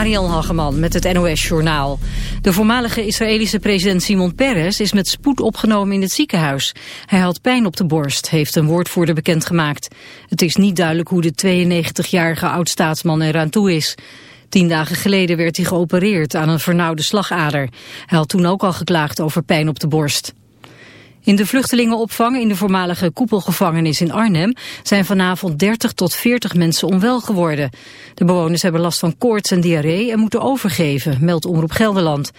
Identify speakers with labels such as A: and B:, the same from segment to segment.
A: Marielle Hageman met het NOS-journaal. De voormalige Israëlische president Simon Peres is met spoed opgenomen in het ziekenhuis. Hij had pijn op de borst, heeft een woordvoerder bekendgemaakt. Het is niet duidelijk hoe de 92-jarige oud-staatsman eraan toe is. Tien dagen geleden werd hij geopereerd aan een vernauwde slagader. Hij had toen ook al geklaagd over pijn op de borst. In de vluchtelingenopvang in de voormalige koepelgevangenis in Arnhem zijn vanavond 30 tot 40 mensen onwel geworden. De bewoners hebben last van koorts en diarree en moeten overgeven, meldt Omroep Gelderland.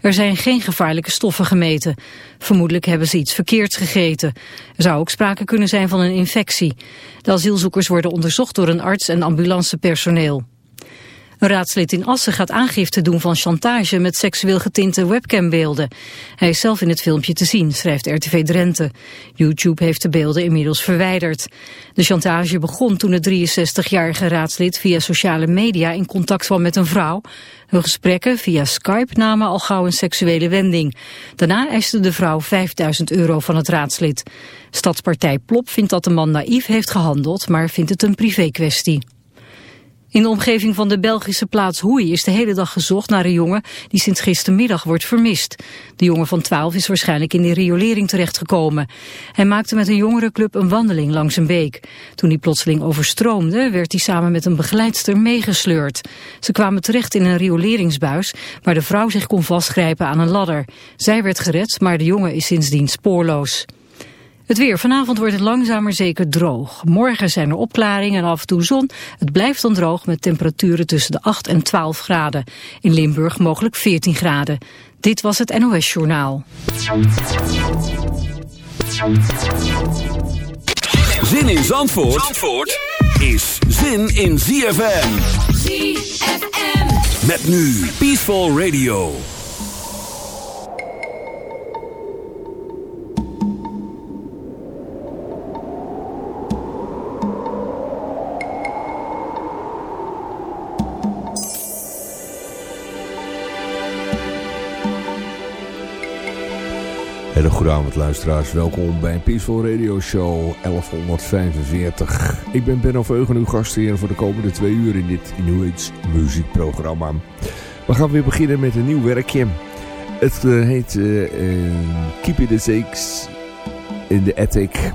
A: Er zijn geen gevaarlijke stoffen gemeten. Vermoedelijk hebben ze iets verkeerds gegeten. Er zou ook sprake kunnen zijn van een infectie. De asielzoekers worden onderzocht door een arts en ambulancepersoneel. Een raadslid in Assen gaat aangifte doen van chantage met seksueel getinte webcambeelden. Hij is zelf in het filmpje te zien, schrijft RTV Drenthe. YouTube heeft de beelden inmiddels verwijderd. De chantage begon toen het 63-jarige raadslid via sociale media in contact kwam met een vrouw. Hun gesprekken via Skype namen al gauw een seksuele wending. Daarna eiste de vrouw 5000 euro van het raadslid. Stadspartij Plop vindt dat de man naïef heeft gehandeld, maar vindt het een privé-kwestie. In de omgeving van de Belgische plaats Hoei is de hele dag gezocht naar een jongen die sinds gistermiddag wordt vermist. De jongen van 12 is waarschijnlijk in de riolering terechtgekomen. Hij maakte met een jongerenclub een wandeling langs een beek. Toen hij plotseling overstroomde werd hij samen met een begeleidster meegesleurd. Ze kwamen terecht in een rioleringsbuis waar de vrouw zich kon vastgrijpen aan een ladder. Zij werd gered, maar de jongen is sindsdien spoorloos. Het weer. Vanavond wordt het langzamer zeker droog. Morgen zijn er opklaringen en af en toe zon. Het blijft dan droog met temperaturen tussen de 8 en 12 graden. In Limburg mogelijk 14 graden. Dit was het NOS Journaal.
B: Zin in Zandvoort, Zandvoort is zin in ZFM. ZFM. Met nu Peaceful Radio.
C: Hele goede luisteraars, welkom bij Peaceful Radio Show 1145. Ik ben Benno Veugen, uw gastheer voor de komende twee uur in dit Inuits muziekprogramma. We gaan weer beginnen met een nieuw werkje. Het uh, heet uh, uh, Keep It The Stakes in the Attic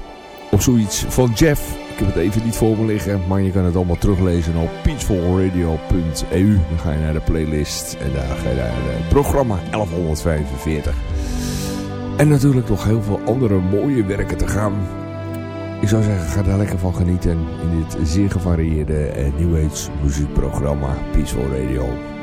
C: of zoiets van Jeff. Ik heb het even niet voor me liggen, maar je kan het allemaal teruglezen op peacefulradio.eu. Dan ga je naar de playlist en daar ga je naar het programma 1145. En natuurlijk nog heel veel andere mooie werken te gaan. Ik zou zeggen, ga daar lekker van genieten in dit zeer gevarieerde New Age muziekprogramma Peaceful Radio.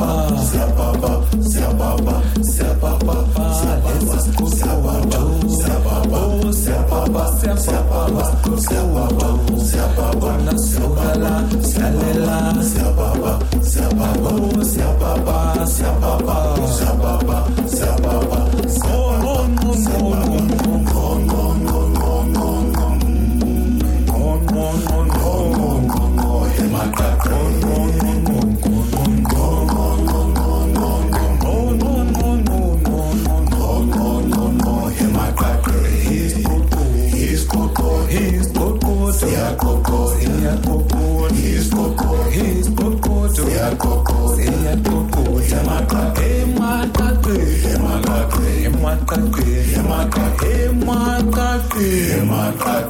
D: Siababa, siababa, siababa, siababa, siababa, Hear my
B: cry